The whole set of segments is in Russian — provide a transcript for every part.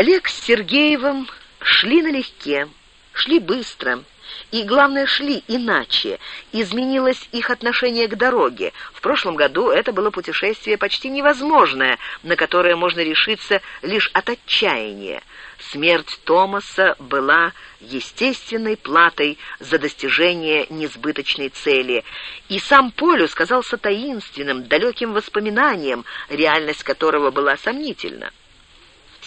Олег с Сергеевым шли налегке, шли быстро, и, главное, шли иначе. Изменилось их отношение к дороге. В прошлом году это было путешествие почти невозможное, на которое можно решиться лишь от отчаяния. Смерть Томаса была естественной платой за достижение несбыточной цели, и сам Полюс казался таинственным, далеким воспоминанием, реальность которого была сомнительна.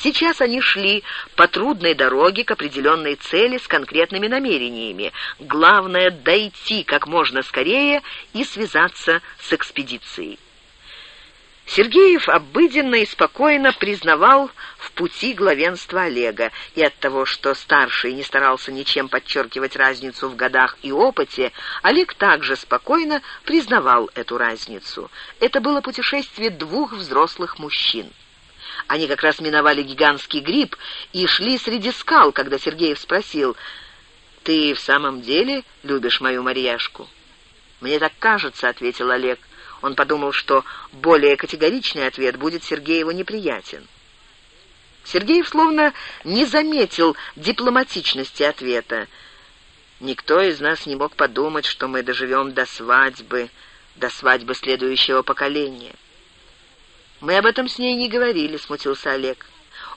Сейчас они шли по трудной дороге к определенной цели с конкретными намерениями. Главное — дойти как можно скорее и связаться с экспедицией. Сергеев обыденно и спокойно признавал в пути главенство Олега, и от того, что старший не старался ничем подчеркивать разницу в годах и опыте, Олег также спокойно признавал эту разницу. Это было путешествие двух взрослых мужчин. Они как раз миновали гигантский гриб и шли среди скал, когда Сергеев спросил, «Ты в самом деле любишь мою Марьяшку?» «Мне так кажется», — ответил Олег. Он подумал, что более категоричный ответ будет Сергееву неприятен. Сергеев словно не заметил дипломатичности ответа. «Никто из нас не мог подумать, что мы доживем до свадьбы, до свадьбы следующего поколения». «Мы об этом с ней не говорили», — смутился Олег.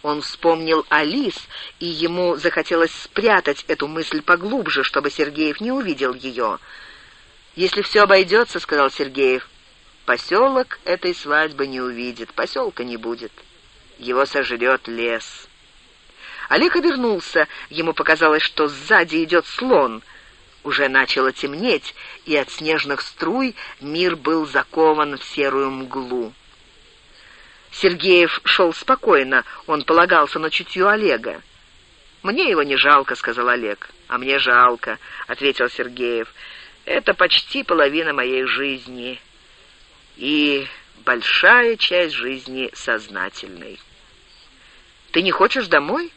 Он вспомнил Алис, и ему захотелось спрятать эту мысль поглубже, чтобы Сергеев не увидел ее. «Если все обойдется», — сказал Сергеев, — «поселок этой свадьбы не увидит, поселка не будет. Его сожрет лес». Олег обернулся. Ему показалось, что сзади идет слон. Уже начало темнеть, и от снежных струй мир был закован в серую мглу. Сергеев шел спокойно, он полагался на чутье Олега. «Мне его не жалко», — сказал Олег. «А мне жалко», — ответил Сергеев. «Это почти половина моей жизни и большая часть жизни сознательной». «Ты не хочешь домой?»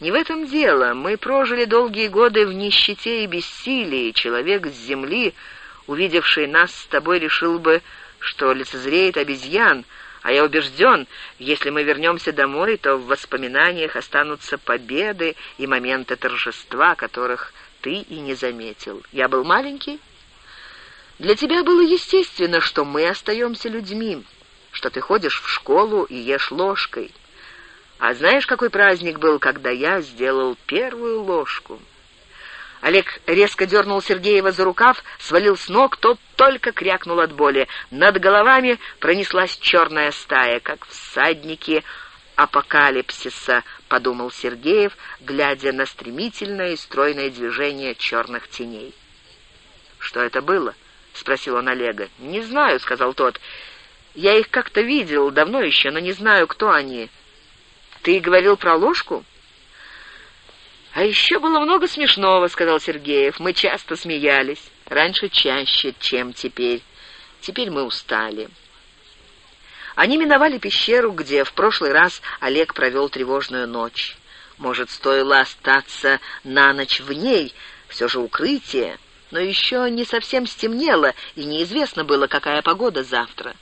«Не в этом дело. Мы прожили долгие годы в нищете и бессилии. Человек с земли, увидевший нас с тобой, решил бы, что лицезреет обезьян, а я убежден, если мы вернемся домой, то в воспоминаниях останутся победы и моменты торжества, которых ты и не заметил. Я был маленький? Для тебя было естественно, что мы остаемся людьми, что ты ходишь в школу и ешь ложкой. А знаешь, какой праздник был, когда я сделал первую ложку?» Олег резко дернул Сергеева за рукав, свалил с ног, тот только крякнул от боли. Над головами пронеслась черная стая, как всадники апокалипсиса, подумал Сергеев, глядя на стремительное и стройное движение черных теней. «Что это было?» — спросил он Олега. «Не знаю», — сказал тот. «Я их как-то видел, давно еще, но не знаю, кто они». «Ты говорил про ложку?» «А еще было много смешного», — сказал Сергеев. «Мы часто смеялись. Раньше чаще, чем теперь. Теперь мы устали». Они миновали пещеру, где в прошлый раз Олег провел тревожную ночь. Может, стоило остаться на ночь в ней, все же укрытие, но еще не совсем стемнело, и неизвестно было, какая погода завтра.